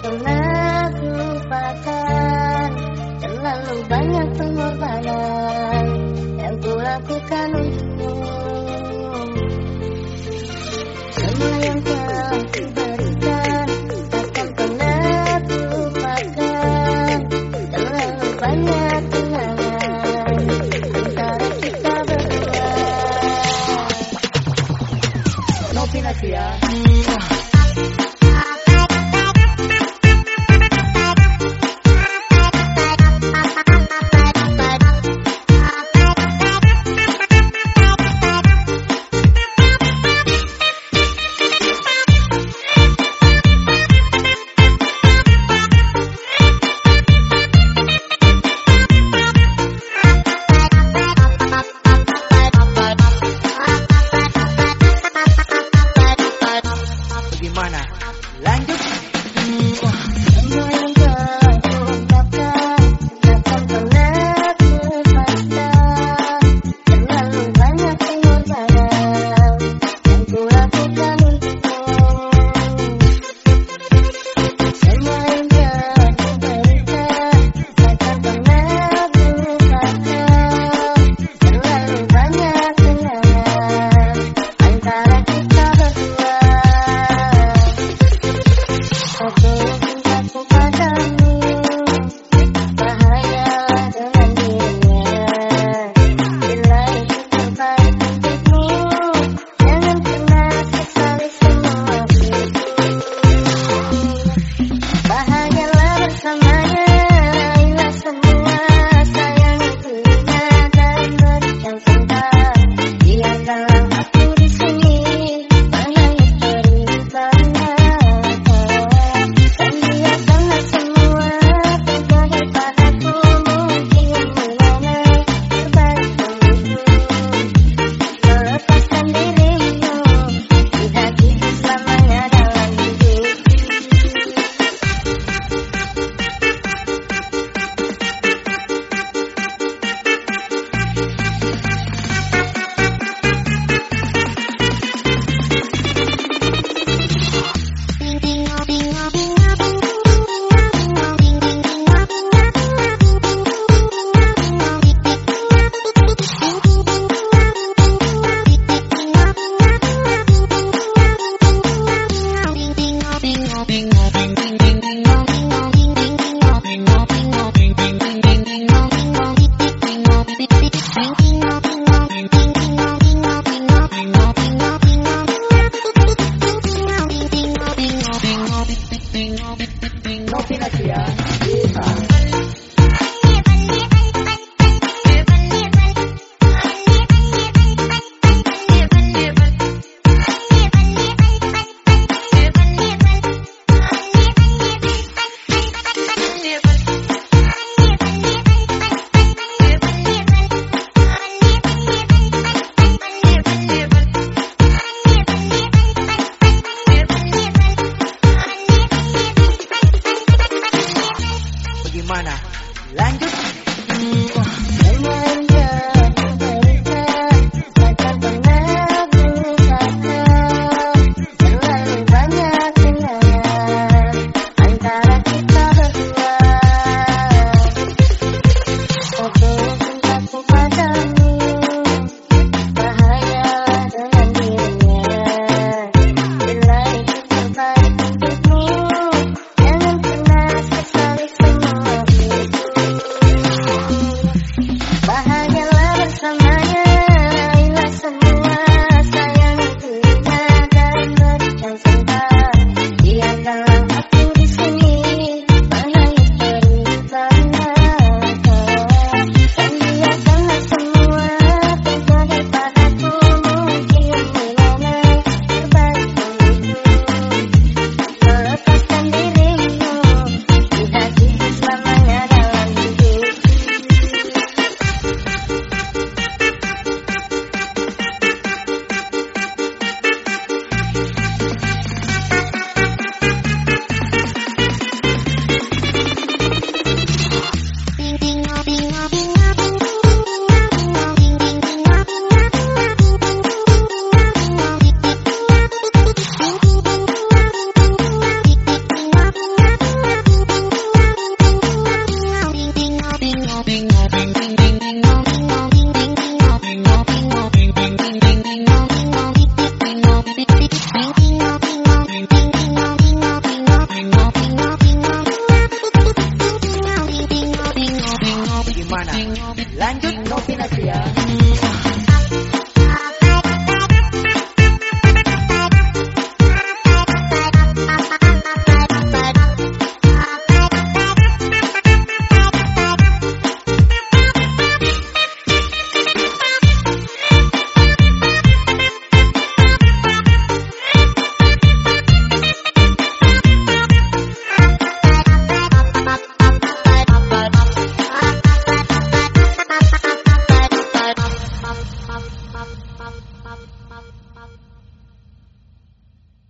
pernah lupakan Terlalu banyak pengorbanan Yang kulakukan untukmu. Semua yang telah kuberikan Takkan pernah lupakan Terlalu banyak kenangan Antara kita berdua No Nasia.